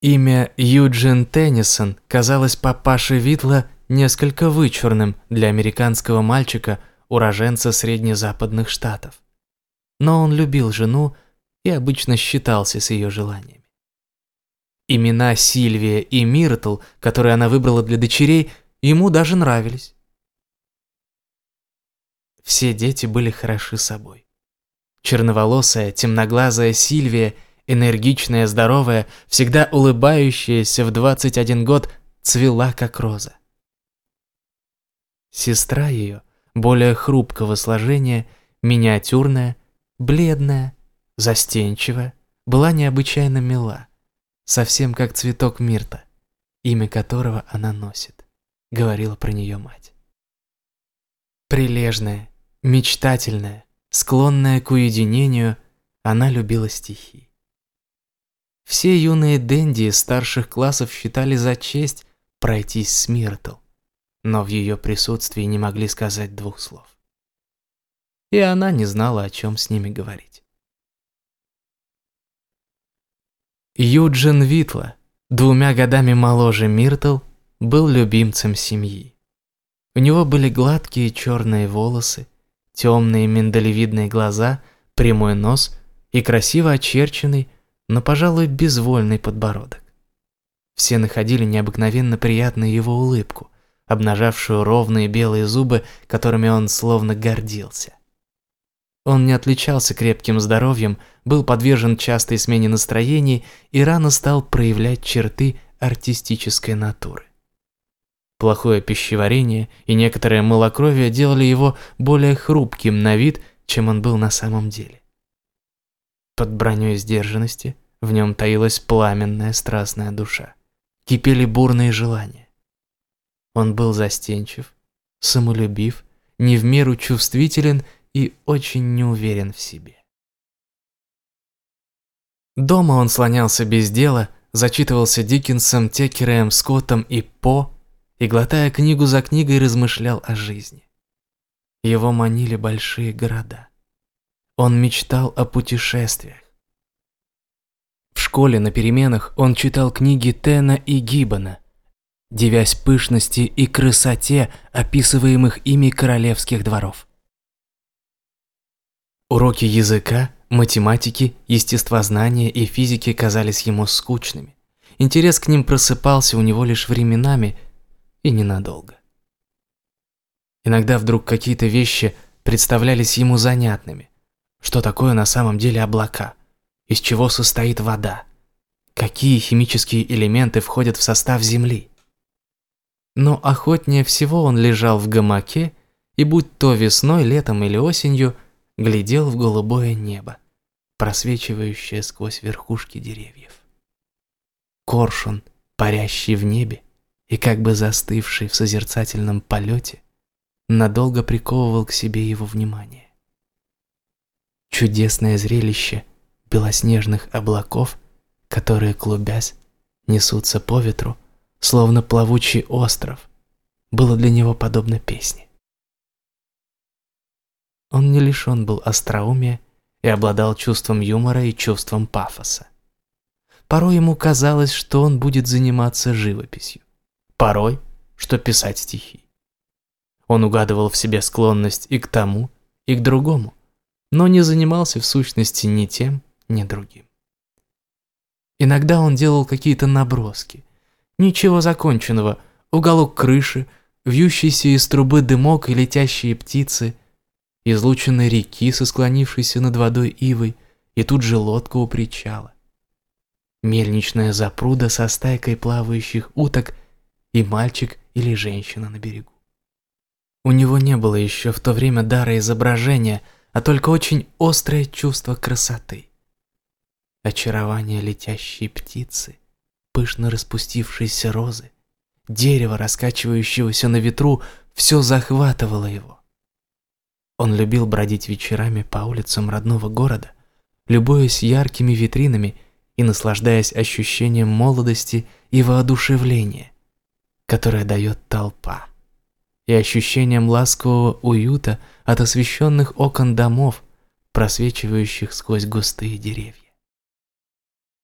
Имя Юджин Теннисон казалось папаше Витла несколько вычурным для американского мальчика, уроженца среднезападных штатов. Но он любил жену и обычно считался с ее желаниями. Имена Сильвия и Миртл, которые она выбрала для дочерей, ему даже нравились. Все дети были хороши собой. Черноволосая, темноглазая Сильвия, энергичная, здоровая, всегда улыбающаяся в 21 год, цвела как роза. Сестра ее, более хрупкого сложения, миниатюрная, бледная, застенчивая, была необычайно мила, совсем как цветок мирта, имя которого она носит, говорила про нее мать. Прилежная, мечтательная, склонная к уединению, она любила стихи. Все юные денди старших классов считали за честь пройтись с Миртл, но в ее присутствии не могли сказать двух слов. И она не знала, о чем с ними говорить. Юджин Витла, двумя годами моложе Миртл, был любимцем семьи. У него были гладкие черные волосы, темные миндалевидные глаза, прямой нос и красиво очерченный, но, пожалуй, безвольный подбородок. Все находили необыкновенно приятной его улыбку, обнажавшую ровные белые зубы, которыми он словно гордился. Он не отличался крепким здоровьем, был подвержен частой смене настроений и рано стал проявлять черты артистической натуры. Плохое пищеварение и некоторое малокровие делали его более хрупким на вид, чем он был на самом деле. Под броней сдержанности в нем таилась пламенная страстная душа. Кипели бурные желания. Он был застенчив, самолюбив, не в меру чувствителен и очень неуверен в себе. Дома он слонялся без дела, зачитывался Диккенсом, Текереем, Скоттом и По, и, глотая книгу за книгой, размышлял о жизни. Его манили большие города. Он мечтал о путешествиях. В школе на переменах он читал книги Тена и Гиббона, девясь пышности и красоте описываемых ими королевских дворов. Уроки языка, математики, естествознания и физики казались ему скучными. Интерес к ним просыпался у него лишь временами – и ненадолго. Иногда вдруг какие-то вещи представлялись ему занятными. Что такое на самом деле облака? Из чего состоит вода? Какие химические элементы входят в состав Земли? Но охотнее всего он лежал в гамаке и, будь то весной, летом или осенью, глядел в голубое небо, просвечивающее сквозь верхушки деревьев. Коршун, парящий в небе, и как бы застывший в созерцательном полете, надолго приковывал к себе его внимание. Чудесное зрелище белоснежных облаков, которые, клубясь, несутся по ветру, словно плавучий остров, было для него подобно песне. Он не лишен был остроумия и обладал чувством юмора и чувством пафоса. Порой ему казалось, что он будет заниматься живописью порой, что писать стихи. Он угадывал в себе склонность и к тому, и к другому, но не занимался в сущности ни тем, ни другим. Иногда он делал какие-то наброски. Ничего законченного, уголок крыши, вьющийся из трубы дымок и летящие птицы, излученные реки со склонившейся над водой ивой, и тут же лодка у причала. Мельничная запруда со стайкой плавающих уток – и мальчик или женщина на берегу. У него не было еще в то время дара изображения, а только очень острое чувство красоты. Очарование летящей птицы, пышно распустившиеся розы, дерево, раскачивающегося на ветру, все захватывало его. Он любил бродить вечерами по улицам родного города, любуясь яркими витринами и наслаждаясь ощущением молодости и воодушевления – которое дает толпа, и ощущением ласкового уюта от освещенных окон домов, просвечивающих сквозь густые деревья.